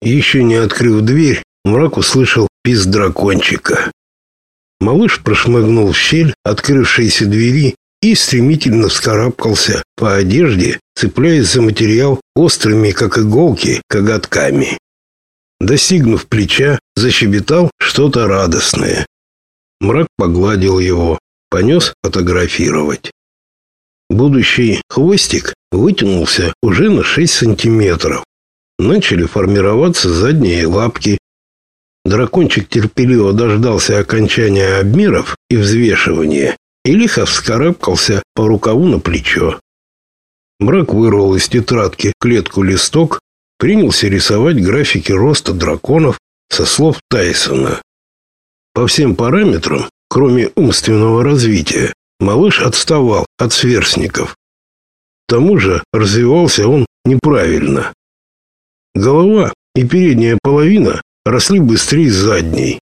Еще не открыв дверь, мрак услышал писк дракончика. Малыш прошмыгнул в щель открывшейся двери и стремительно вскарабкался по одежде, цепляясь за материал острыми, как иголки, коготками. Достигнув плеча, защебетал что-то радостное. Мрак погладил его, понес фотографировать. Будущий хвостик вытянулся уже на 6 сантиметров. Начали формироваться задние лапки. Дракончик терпеливо дождался окончания обмеров и взвешивания и лихо вскарабкался по рукаву на плечо. Мрак вырвал из тетрадки клетку листок, принялся рисовать графики роста драконов со слов Тайсона. По всем параметрам, кроме умственного развития, малыш отставал от сверстников. К тому же развивался он неправильно. Голова и передняя половина росли быстрее задней.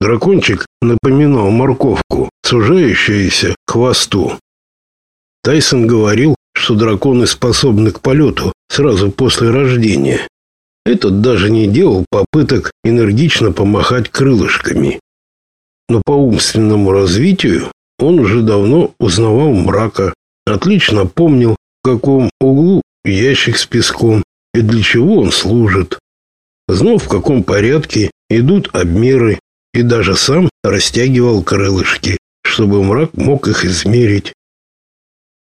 Дракончик напоминал морковку, сужающуюся к хвосту. Тайсон говорил, что драконы способны к полету сразу после рождения. Этот даже не делал попыток энергично помахать крылышками. Но по умственному развитию он уже давно узнавал мрака, отлично помнил, в каком углу ящик с песком и для чего он служит. Знал, в каком порядке идут обмеры и даже сам растягивал крылышки, чтобы мрак мог их измерить.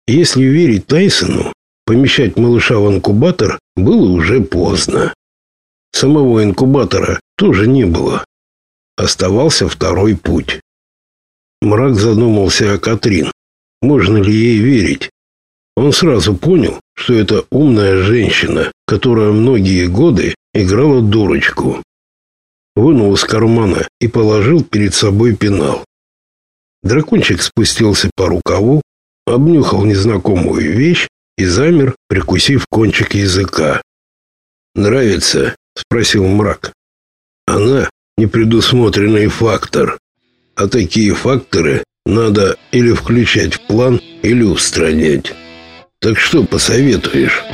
Если верить Тайсону, помещать малыша в инкубатор было уже поздно. Самого инкубатора тоже не было. Оставался второй путь. Мрак задумался о Катрин. Можно ли ей верить? Он сразу понял, что это умная женщина, которая многие годы играла дурочку вынул из кармана и положил перед собой пенал. Дракончик спустился по рукаву, обнюхал незнакомую вещь и замер, прикусив кончик языка. «Нравится?» — спросил мрак. «Она — непредусмотренный фактор, а такие факторы надо или включать в план, или устранять. Так что посоветуешь?»